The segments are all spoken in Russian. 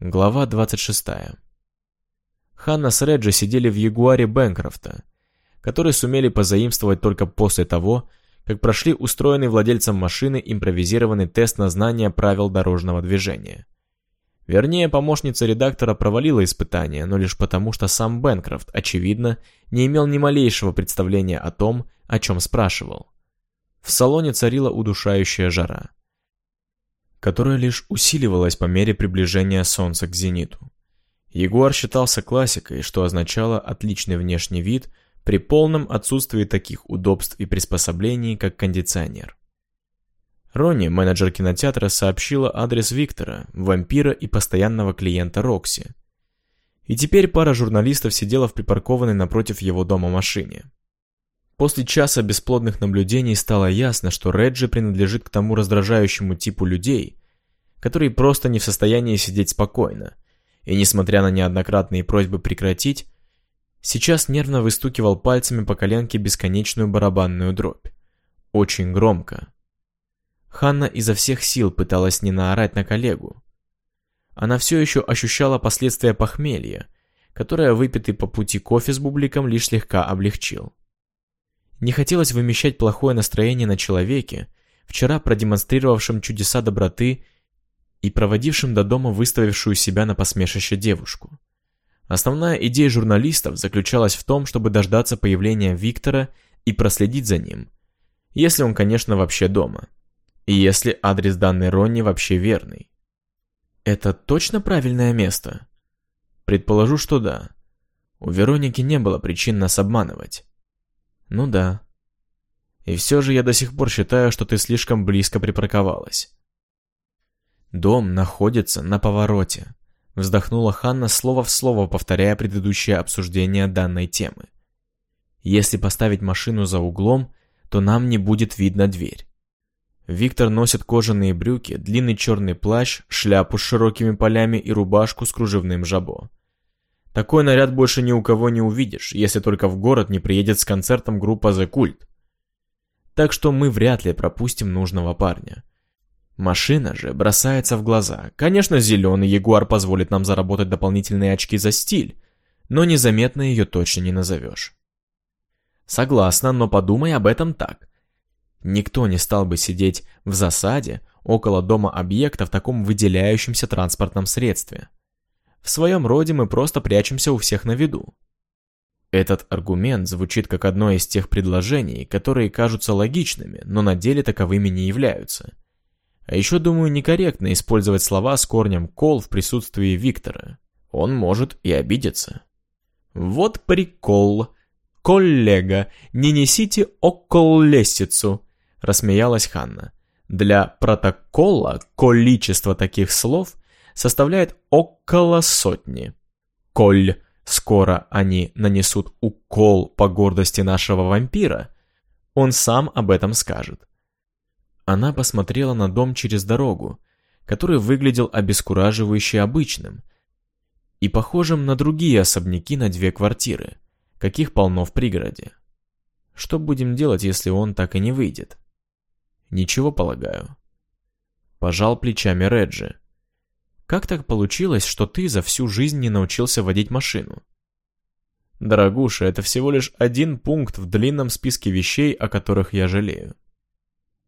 Глава 26. Ханна с Реджи сидели в Ягуаре Бэнкрофта, который сумели позаимствовать только после того, как прошли устроенный владельцем машины импровизированный тест на знание правил дорожного движения. Вернее, помощница редактора провалила испытание, но лишь потому, что сам Бэнкрофт, очевидно, не имел ни малейшего представления о том, о чем спрашивал. В салоне царила удушающая жара, которая лишь усиливалась по мере приближения Солнца к зениту. Ягуар считался классикой, что означало отличный внешний вид при полном отсутствии таких удобств и приспособлений, как кондиционер. Ронни, менеджер кинотеатра, сообщила адрес Виктора, вампира и постоянного клиента Рокси. И теперь пара журналистов сидела в припаркованной напротив его дома машине. После часа бесплодных наблюдений стало ясно, что Реджи принадлежит к тому раздражающему типу людей, которые просто не в состоянии сидеть спокойно, и, несмотря на неоднократные просьбы прекратить, сейчас нервно выстукивал пальцами по коленке бесконечную барабанную дробь. Очень громко. Ханна изо всех сил пыталась не наорать на коллегу. Она все еще ощущала последствия похмелья, которое выпитый по пути кофе с бубликом лишь слегка облегчил. Не хотелось вымещать плохое настроение на человеке, вчера продемонстрировавшем чудеса доброты и проводившем до дома выставившую себя на посмешище девушку. Основная идея журналистов заключалась в том, чтобы дождаться появления Виктора и проследить за ним, если он, конечно, вообще дома. И если адрес данной Ронни вообще верный. Это точно правильное место? Предположу, что да. У Вероники не было причин нас обманывать. Ну да. И все же я до сих пор считаю, что ты слишком близко припарковалась. Дом находится на повороте. Вздохнула Ханна слово в слово, повторяя предыдущее обсуждение данной темы. Если поставить машину за углом, то нам не будет видно дверь. Виктор носит кожаные брюки, длинный черный плащ, шляпу с широкими полями и рубашку с кружевным жабо. Такой наряд больше ни у кого не увидишь, если только в город не приедет с концертом группа The Cult. Так что мы вряд ли пропустим нужного парня. Машина же бросается в глаза. Конечно, зеленый Ягуар позволит нам заработать дополнительные очки за стиль, но незаметно ее точно не назовешь. Согласна, но подумай об этом так. Никто не стал бы сидеть в засаде около дома объекта в таком выделяющемся транспортном средстве. В своем роде мы просто прячемся у всех на виду. Этот аргумент звучит как одно из тех предложений, которые кажутся логичными, но на деле таковыми не являются. А еще, думаю, некорректно использовать слова с корнем «кол» в присутствии Виктора. Он может и обидеться. Вот прикол. Коллега, не несите околесицу. — рассмеялась Ханна. «Для протокола количество таких слов составляет около сотни. Коль скоро они нанесут укол по гордости нашего вампира, он сам об этом скажет». Она посмотрела на дом через дорогу, который выглядел обескураживающе обычным и похожим на другие особняки на две квартиры, каких полно в пригороде. Что будем делать, если он так и не выйдет? Ничего, полагаю. Пожал плечами Реджи. Как так получилось, что ты за всю жизнь не научился водить машину? Дорогуша, это всего лишь один пункт в длинном списке вещей, о которых я жалею.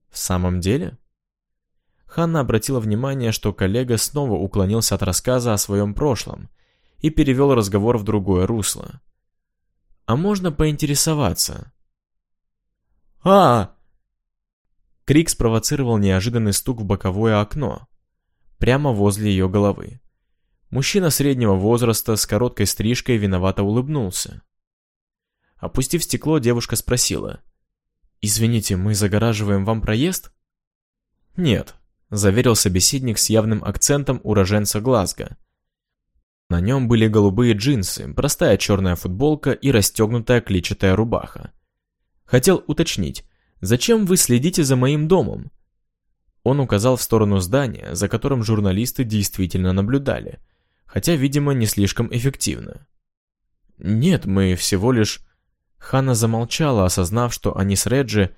В самом деле? Ханна обратила внимание, что коллега снова уклонился от рассказа о своем прошлом и перевел разговор в другое русло. «А можно поинтересоваться?» «А, Крик спровоцировал неожиданный стук в боковое окно, прямо возле ее головы. Мужчина среднего возраста с короткой стрижкой виновато улыбнулся. Опустив стекло, девушка спросила. «Извините, мы загораживаем вам проезд?» «Нет», — заверил собеседник с явным акцентом уроженца Глазго. На нем были голубые джинсы, простая черная футболка и расстегнутая клетчатая рубаха. Хотел уточнить, Зачем вы следите за моим домом?» Он указал в сторону здания, за которым журналисты действительно наблюдали, хотя, видимо, не слишком эффективно. «Нет, мы всего лишь...» Ханна замолчала, осознав, что они с Реджи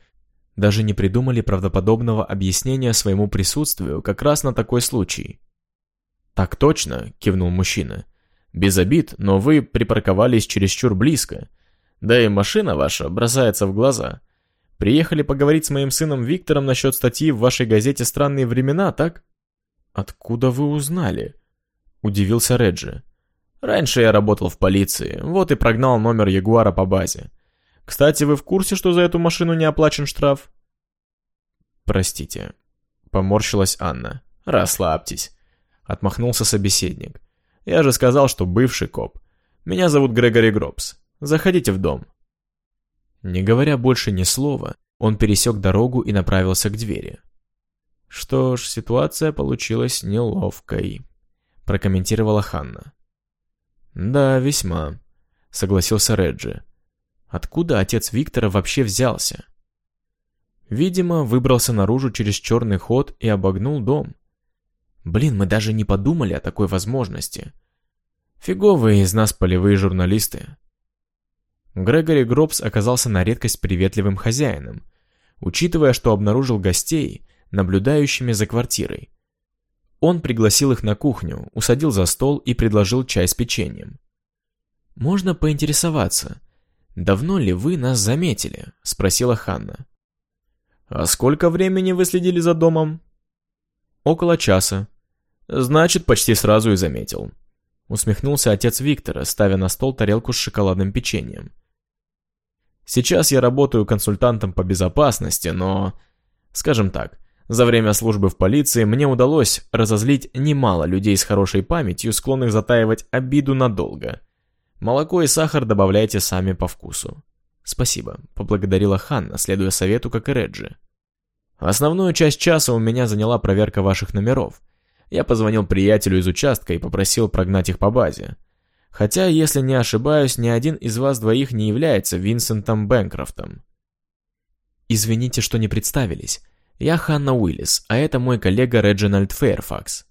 даже не придумали правдоподобного объяснения своему присутствию как раз на такой случай. «Так точно», — кивнул мужчина. «Без обид, но вы припарковались чересчур близко. Да и машина ваша бросается в глаза. Приехали поговорить с моим сыном Виктором насчет статьи в вашей газете «Странные времена», так?» «Откуда вы узнали?» — удивился Реджи. «Раньше я работал в полиции, вот и прогнал номер Ягуара по базе. Кстати, вы в курсе, что за эту машину не оплачен штраф?» «Простите», — поморщилась Анна. «Расслабьтесь», — отмахнулся собеседник. «Я же сказал, что бывший коп. Меня зовут Грегори Гробс. Заходите в дом». Не говоря больше ни слова, он пересек дорогу и направился к двери. «Что ж, ситуация получилась неловкой», — прокомментировала Ханна. «Да, весьма», — согласился Реджи. «Откуда отец Виктора вообще взялся?» Видимо, выбрался наружу через черный ход и обогнул дом. Блин, мы даже не подумали о такой возможности. Фиговые из нас полевые журналисты. Грегори Гробс оказался на редкость приветливым хозяином, учитывая, что обнаружил гостей, наблюдающими за квартирой. Он пригласил их на кухню, усадил за стол и предложил чай с печеньем. «Можно поинтересоваться, давно ли вы нас заметили?» – спросила Ханна. «А сколько времени вы следили за домом?» «Около часа». «Значит, почти сразу и заметил». Усмехнулся отец Виктора, ставя на стол тарелку с шоколадным печеньем. «Сейчас я работаю консультантом по безопасности, но...» Скажем так, за время службы в полиции мне удалось разозлить немало людей с хорошей памятью, склонных затаивать обиду надолго. Молоко и сахар добавляйте сами по вкусу. «Спасибо», — поблагодарила Ханна, следуя совету, как и Реджи. «Основную часть часа у меня заняла проверка ваших номеров. Я позвонил приятелю из участка и попросил прогнать их по базе. Хотя, если не ошибаюсь, ни один из вас двоих не является Винсентом Бэнкрофтом». «Извините, что не представились. Я Ханна Уиллис, а это мой коллега Реджинальд Фейрфакс».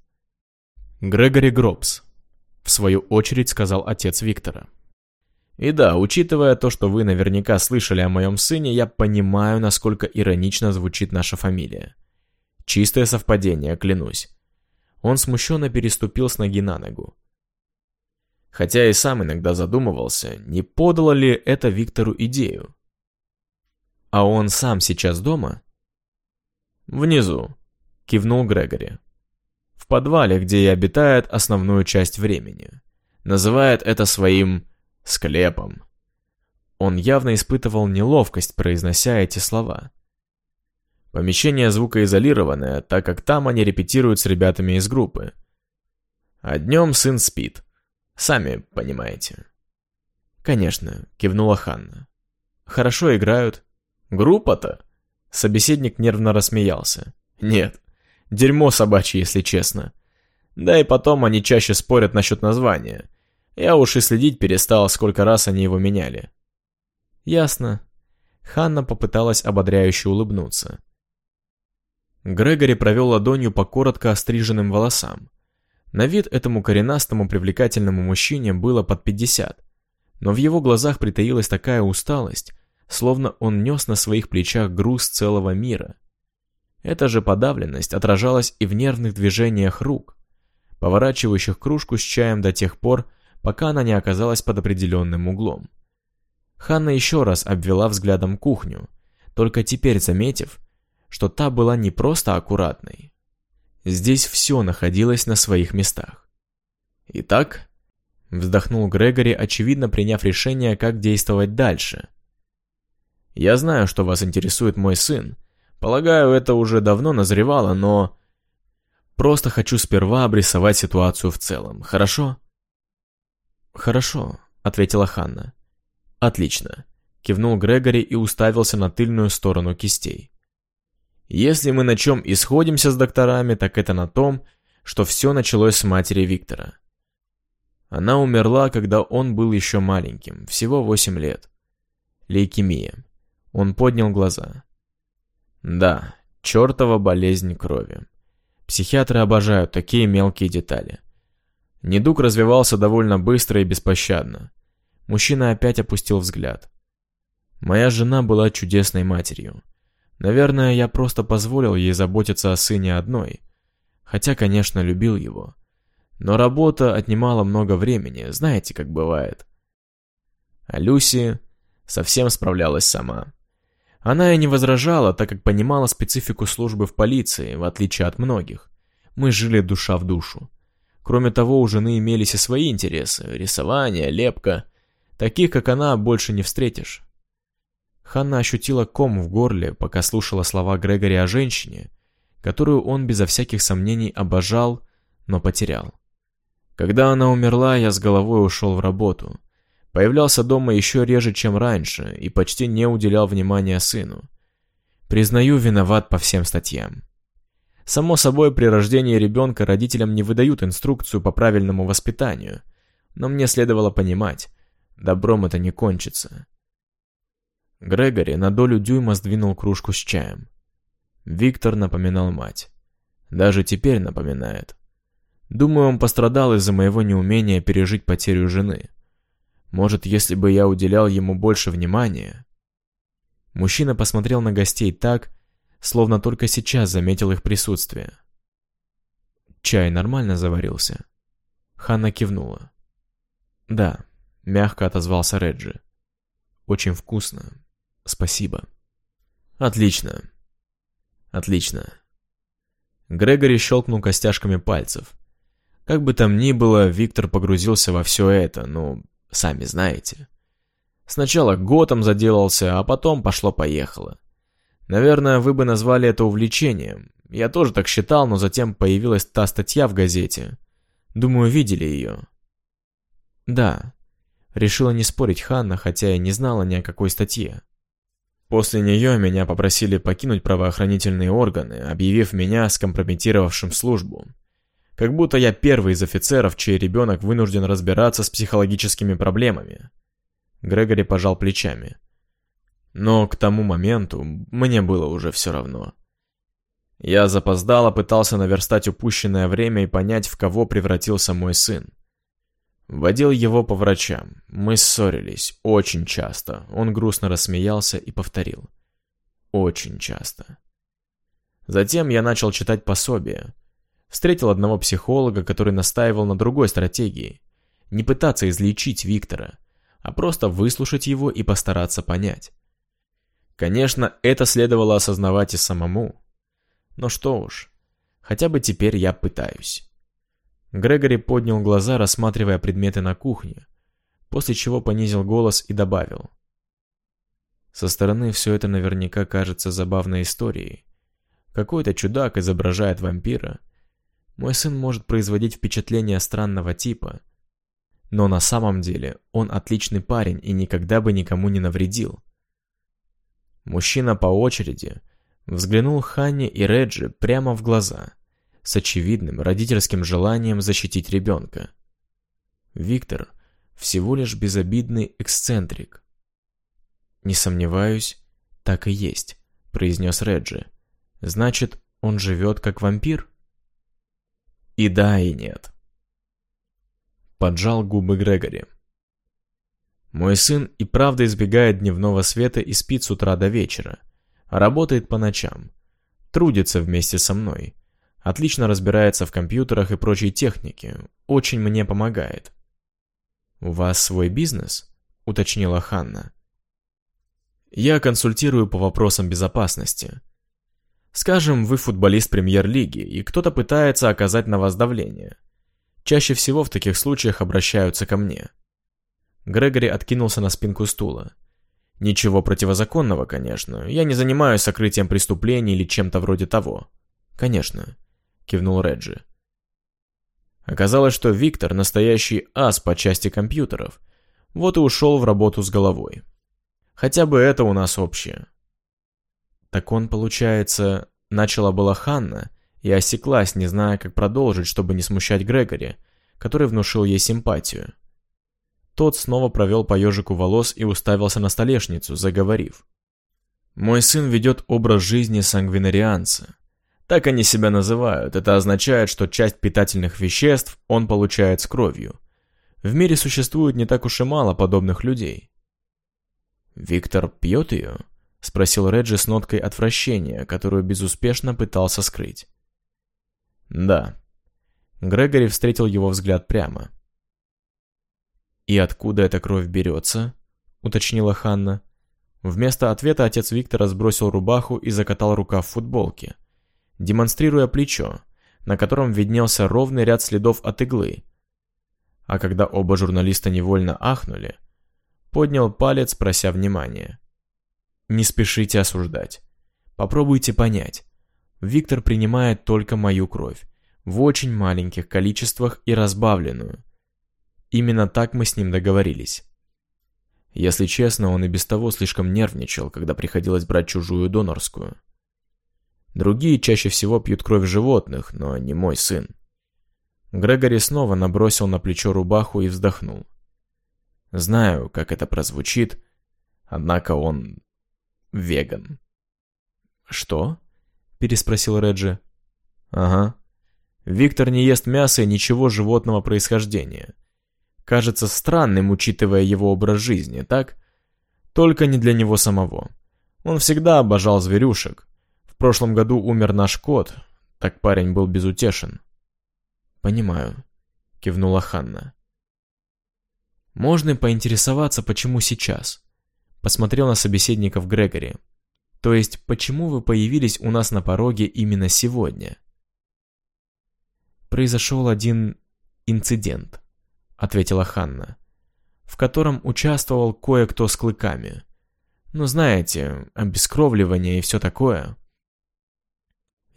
«Грегори Гробс», — в свою очередь сказал отец Виктора. И да, учитывая то, что вы наверняка слышали о моем сыне, я понимаю, насколько иронично звучит наша фамилия. Чистое совпадение, клянусь. Он смущенно переступил с ноги на ногу. Хотя и сам иногда задумывался, не подало ли это Виктору идею. А он сам сейчас дома? Внизу, кивнул Грегори. В подвале, где и обитает основную часть времени. Называет это своим склепом. Он явно испытывал неловкость, произнося эти слова. Помещение звукоизолированное, так как там они репетируют с ребятами из группы. А днем сын спит. Сами понимаете. Конечно, кивнула Ханна. Хорошо играют. Группа-то? Собеседник нервно рассмеялся. Нет, дерьмо собачье, если честно. Да и потом они чаще спорят насчет названия. Я уж и следить перестал, сколько раз они его меняли. Ясно. Ханна попыталась ободряюще улыбнуться. Грегори провел ладонью по коротко остриженным волосам. На вид этому коренастому привлекательному мужчине было под пятьдесят, но в его глазах притаилась такая усталость, словно он нес на своих плечах груз целого мира. Эта же подавленность отражалась и в нервных движениях рук, поворачивающих кружку с чаем до тех пор, пока она не оказалась под определенным углом. Ханна еще раз обвела взглядом кухню, только теперь заметив, что та была не просто аккуратной. Здесь все находилось на своих местах. «Итак», — вздохнул Грегори, очевидно приняв решение, как действовать дальше. «Я знаю, что вас интересует мой сын. Полагаю, это уже давно назревало, но...» «Просто хочу сперва обрисовать ситуацию в целом, хорошо?» «Хорошо», — ответила Ханна. «Отлично», — кивнул Грегори и уставился на тыльную сторону кистей. «Если мы на чем и сходимся с докторами, так это на том, что все началось с матери Виктора. Она умерла, когда он был еще маленьким, всего восемь лет. Лейкемия. Он поднял глаза. Да, чертова болезнь крови. Психиатры обожают такие мелкие детали. Недуг развивался довольно быстро и беспощадно. Мужчина опять опустил взгляд. Моя жена была чудесной матерью. Наверное, я просто позволил ей заботиться о сыне одной. Хотя, конечно, любил его. Но работа отнимала много времени, знаете, как бывает. А Люси совсем справлялась сама. Она и не возражала, так как понимала специфику службы в полиции, в отличие от многих. Мы жили душа в душу. Кроме того, у жены имелись и свои интересы – рисование, лепка. Таких, как она, больше не встретишь. Ханна ощутила ком в горле, пока слушала слова Грегори о женщине, которую он безо всяких сомнений обожал, но потерял. Когда она умерла, я с головой ушел в работу. Появлялся дома еще реже, чем раньше, и почти не уделял внимания сыну. Признаю, виноват по всем статьям. Само собой, при рождении ребенка родителям не выдают инструкцию по правильному воспитанию, но мне следовало понимать, добром это не кончится. Грегори на долю дюйма сдвинул кружку с чаем. Виктор напоминал мать. Даже теперь напоминает. Думаю, он пострадал из-за моего неумения пережить потерю жены. Может, если бы я уделял ему больше внимания... Мужчина посмотрел на гостей так, словно только сейчас заметил их присутствие. Чай нормально заварился. Ханна кивнула. «Да», — мягко отозвался Реджи. «Очень вкусно. Спасибо». «Отлично. Отлично». Грегори щелкнул костяшками пальцев. Как бы там ни было, Виктор погрузился во все это, ну, сами знаете. Сначала Готом заделался, а потом пошло-поехало. Наверное, вы бы назвали это увлечением. Я тоже так считал, но затем появилась та статья в газете. Думаю, видели ее. Да. Решила не спорить Ханна, хотя и не знала ни о какой статье. После нее меня попросили покинуть правоохранительные органы, объявив меня скомпрометировавшим службу. Как будто я первый из офицеров, чей ребенок вынужден разбираться с психологическими проблемами. Грегори пожал плечами. Но к тому моменту мне было уже все равно. Я запоздало пытался наверстать упущенное время и понять, в кого превратился мой сын. Водил его по врачам. Мы ссорились. Очень часто. Он грустно рассмеялся и повторил. Очень часто. Затем я начал читать пособие. Встретил одного психолога, который настаивал на другой стратегии. Не пытаться излечить Виктора, а просто выслушать его и постараться понять. Конечно, это следовало осознавать и самому. Но что уж, хотя бы теперь я пытаюсь. Грегори поднял глаза, рассматривая предметы на кухне, после чего понизил голос и добавил. Со стороны все это наверняка кажется забавной историей. Какой-то чудак изображает вампира, мой сын может производить впечатление странного типа, но на самом деле он отличный парень и никогда бы никому не навредил. Мужчина по очереди взглянул Ханне и Реджи прямо в глаза, с очевидным родительским желанием защитить ребенка. Виктор всего лишь безобидный эксцентрик. «Не сомневаюсь, так и есть», — произнес Реджи. «Значит, он живет как вампир?» И да, и нет. Поджал губы Грегори. Мой сын и правда избегает дневного света и спит с утра до вечера. Работает по ночам. Трудится вместе со мной. Отлично разбирается в компьютерах и прочей технике. Очень мне помогает. «У вас свой бизнес?» — уточнила Ханна. «Я консультирую по вопросам безопасности. Скажем, вы футболист премьер-лиги, и кто-то пытается оказать на вас давление. Чаще всего в таких случаях обращаются ко мне. Грегори откинулся на спинку стула. Ничего противозаконного, конечно. Я не занимаюсь сокрытием преступлений или чем-то вроде того. Конечно, кивнул Реджи. Оказалось, что Виктор настоящий ас по части компьютеров. Вот и ушел в работу с головой. Хотя бы это у нас общее. Так он, получается, начала была Ханна и осеклась, не зная, как продолжить, чтобы не смущать Грегори, который внушил ей симпатию. Тот снова провел по ежику волос и уставился на столешницу, заговорив. «Мой сын ведет образ жизни сангвинарианца. Так они себя называют. Это означает, что часть питательных веществ он получает с кровью. В мире существует не так уж и мало подобных людей». «Виктор пьет ее?» — спросил Реджи с ноткой отвращения, которую безуспешно пытался скрыть. «Да». Грегори встретил его взгляд прямо. «И откуда эта кровь берется?» — уточнила Ханна. Вместо ответа отец Виктора сбросил рубаху и закатал рукав футболки, демонстрируя плечо, на котором виднелся ровный ряд следов от иглы. А когда оба журналиста невольно ахнули, поднял палец, прося внимания. «Не спешите осуждать. Попробуйте понять. Виктор принимает только мою кровь, в очень маленьких количествах и разбавленную. Именно так мы с ним договорились. Если честно, он и без того слишком нервничал, когда приходилось брать чужую донорскую. Другие чаще всего пьют кровь животных, но не мой сын. Грегори снова набросил на плечо рубаху и вздохнул. Знаю, как это прозвучит, однако он веган. «Что?» — переспросил Реджи. «Ага. Виктор не ест мясо и ничего животного происхождения. Кажется странным, учитывая его образ жизни, так? Только не для него самого. Он всегда обожал зверюшек, прошлом году умер наш кот, так парень был безутешен. Понимаю, кивнула Ханна. Можно поинтересоваться, почему сейчас? Посмотрел на собеседников Грегори. То есть, почему вы появились у нас на пороге именно сегодня? Произошел один инцидент, ответила Ханна, в котором участвовал кое-кто с клыками. Ну, знаете, обескровливание и все такое.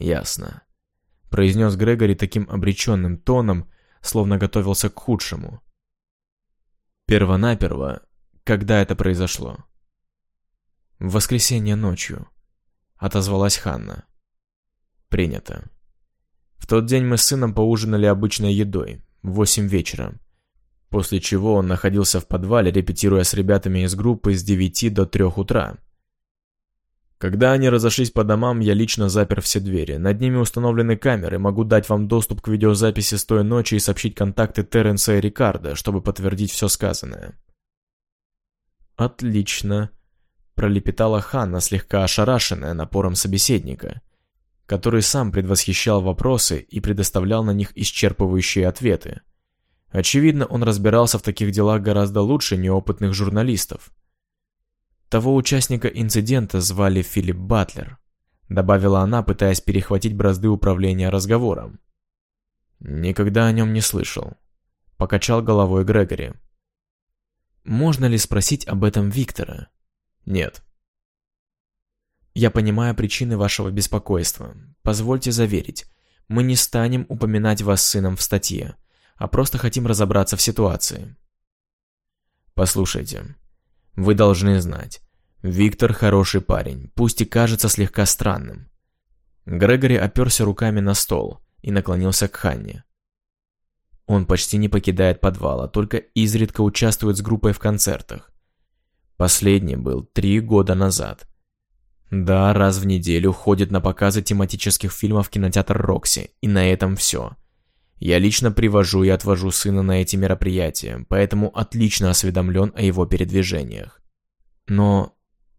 «Ясно», — произнес Грегори таким обреченным тоном, словно готовился к худшему. «Первонаперво, когда это произошло?» «В воскресенье ночью», — отозвалась Ханна. «Принято. В тот день мы с сыном поужинали обычной едой, в восемь вечера, после чего он находился в подвале, репетируя с ребятами из группы с девяти до трех утра. Когда они разошлись по домам, я лично запер все двери. Над ними установлены камеры, могу дать вам доступ к видеозаписи с той ночи и сообщить контакты Терренса и Рикардо, чтобы подтвердить все сказанное. «Отлично», — пролепетала Ханна, слегка ошарашенная напором собеседника, который сам предвосхищал вопросы и предоставлял на них исчерпывающие ответы. Очевидно, он разбирался в таких делах гораздо лучше неопытных журналистов. Того участника инцидента звали Филипп Батлер, добавила она, пытаясь перехватить бразды управления разговором. Никогда о нем не слышал. Покачал головой Грегори. Можно ли спросить об этом Виктора? Нет. Я понимаю причины вашего беспокойства. Позвольте заверить, мы не станем упоминать вас сыном в статье, а просто хотим разобраться в ситуации. Послушайте, вы должны знать. Виктор хороший парень, пусть и кажется слегка странным. Грегори оперся руками на стол и наклонился к Ханне. Он почти не покидает подвала, только изредка участвует с группой в концертах. Последний был три года назад. Да, раз в неделю ходит на показы тематических фильмов в кинотеатр Рокси, и на этом все. Я лично привожу и отвожу сына на эти мероприятия, поэтому отлично осведомлен о его передвижениях. Но,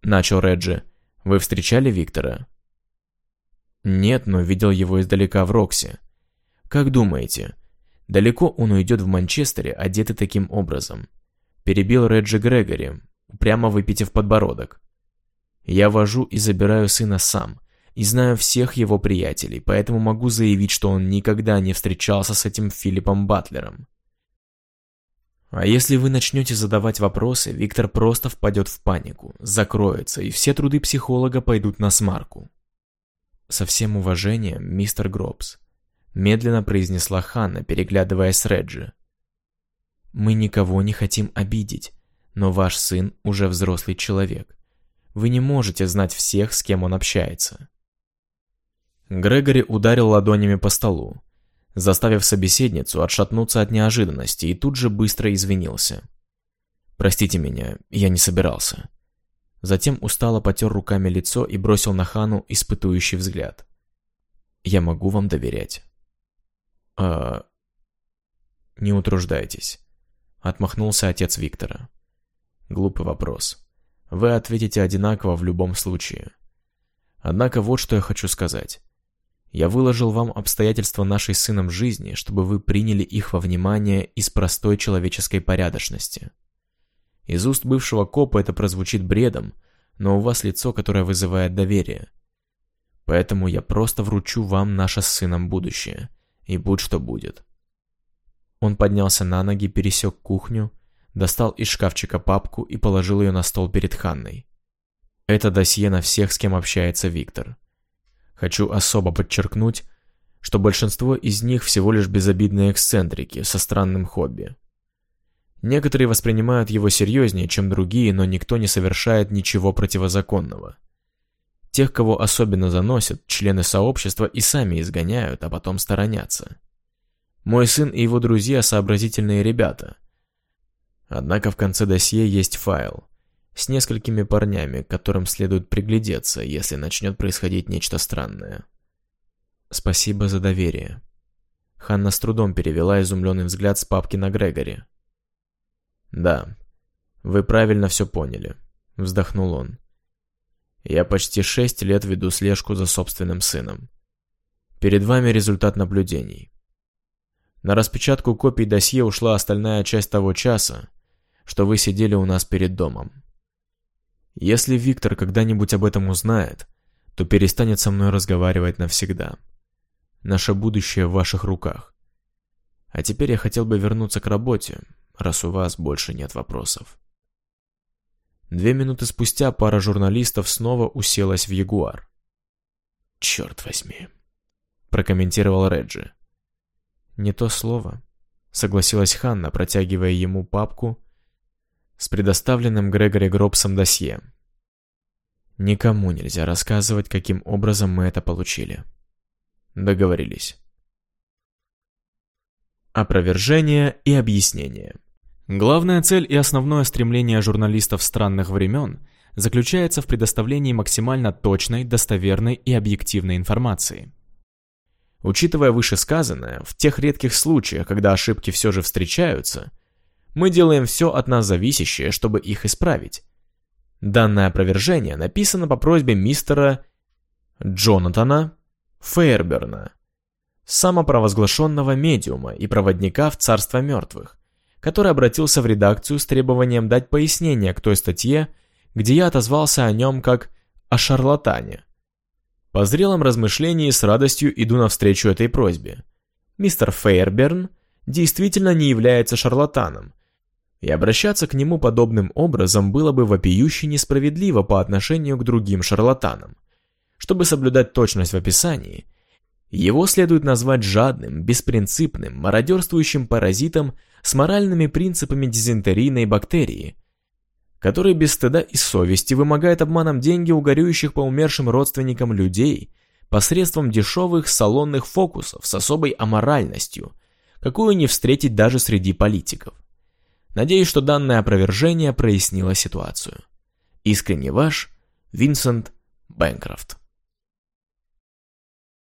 начал Реджи, вы встречали Виктора? Нет, но видел его издалека в Роксе. Как думаете, далеко он уйдет в Манчестере, одетый таким образом? Перебил Реджи Грегори, прямо выпитив подбородок. Я вожу и забираю сына сам, и знаю всех его приятелей, поэтому могу заявить, что он никогда не встречался с этим Филиппом Батлером. А если вы начнете задавать вопросы, Виктор просто впадет в панику, закроется, и все труды психолога пойдут на смарку. Со всем уважением, мистер Гробс, медленно произнесла Ханна, переглядываясь с Реджи. Мы никого не хотим обидеть, но ваш сын уже взрослый человек. Вы не можете знать всех, с кем он общается. Грегори ударил ладонями по столу, заставив собеседницу отшатнуться от неожиданности и тут же быстро извинился. «Простите меня, я не собирался». Затем устало потер руками лицо и бросил на Хану испытующий взгляд. «Я могу вам доверять». «А...» «Не утруждайтесь», — отмахнулся отец Виктора. «Глупый вопрос. Вы ответите одинаково в любом случае. Однако вот что я хочу сказать. Я выложил вам обстоятельства нашей сыном жизни, чтобы вы приняли их во внимание из простой человеческой порядочности. Из уст бывшего копа это прозвучит бредом, но у вас лицо, которое вызывает доверие. Поэтому я просто вручу вам наше с сыном будущее, и будь что будет. Он поднялся на ноги, пересек кухню, достал из шкафчика папку и положил ее на стол перед Ханной. Это досье на всех, с кем общается Виктор. Хочу особо подчеркнуть, что большинство из них всего лишь безобидные эксцентрики со странным хобби. Некоторые воспринимают его серьезнее, чем другие, но никто не совершает ничего противозаконного. Тех, кого особенно заносят, члены сообщества и сами изгоняют, а потом сторонятся. Мой сын и его друзья сообразительные ребята. Однако в конце досье есть файл с несколькими парнями, которым следует приглядеться, если начнет происходить нечто странное. Спасибо за доверие. Ханна с трудом перевела изумленный взгляд с папки на Грегори. «Да, вы правильно все поняли», — вздохнул он. «Я почти шесть лет веду слежку за собственным сыном. Перед вами результат наблюдений. На распечатку копий досье ушла остальная часть того часа, что вы сидели у нас перед домом. Если Виктор когда-нибудь об этом узнает, то перестанет со мной разговаривать навсегда. Наше будущее в ваших руках. А теперь я хотел бы вернуться к работе, раз у вас больше нет вопросов. Две минуты спустя пара журналистов снова уселась в Ягуар. «Черт возьми», — прокомментировал Реджи. «Не то слово», — согласилась Ханна, протягивая ему папку с предоставленным Грегори Гробсом досье. «Никому нельзя рассказывать, каким образом мы это получили». Договорились. Опровержение и объяснение. Главная цель и основное стремление журналистов странных времен заключается в предоставлении максимально точной, достоверной и объективной информации. Учитывая вышесказанное, в тех редких случаях, когда ошибки все же встречаются, мы делаем все от нас зависящее, чтобы их исправить. Данное опровержение написано по просьбе мистера Джонатана Фейерберна, самопровозглашенного медиума и проводника в царство мертвых, который обратился в редакцию с требованием дать пояснение к той статье, где я отозвался о нем как о шарлатане. По зрелом размышлении с радостью иду навстречу этой просьбе. Мистер Фейерберн действительно не является шарлатаном, и обращаться к нему подобным образом было бы вопиюще несправедливо по отношению к другим шарлатанам. Чтобы соблюдать точность в описании, его следует назвать жадным, беспринципным, мародерствующим паразитом с моральными принципами дизентерийной бактерии, который без стыда и совести вымогает обманом деньги у горюющих по умершим родственникам людей посредством дешевых салонных фокусов с особой аморальностью, какую не встретить даже среди политиков. Надеюсь, что данное опровержение прояснило ситуацию. Искренне ваш, Винсент Бэнкрофт.